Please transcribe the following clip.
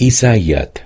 إيسايات.